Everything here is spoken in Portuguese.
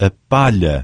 a palha.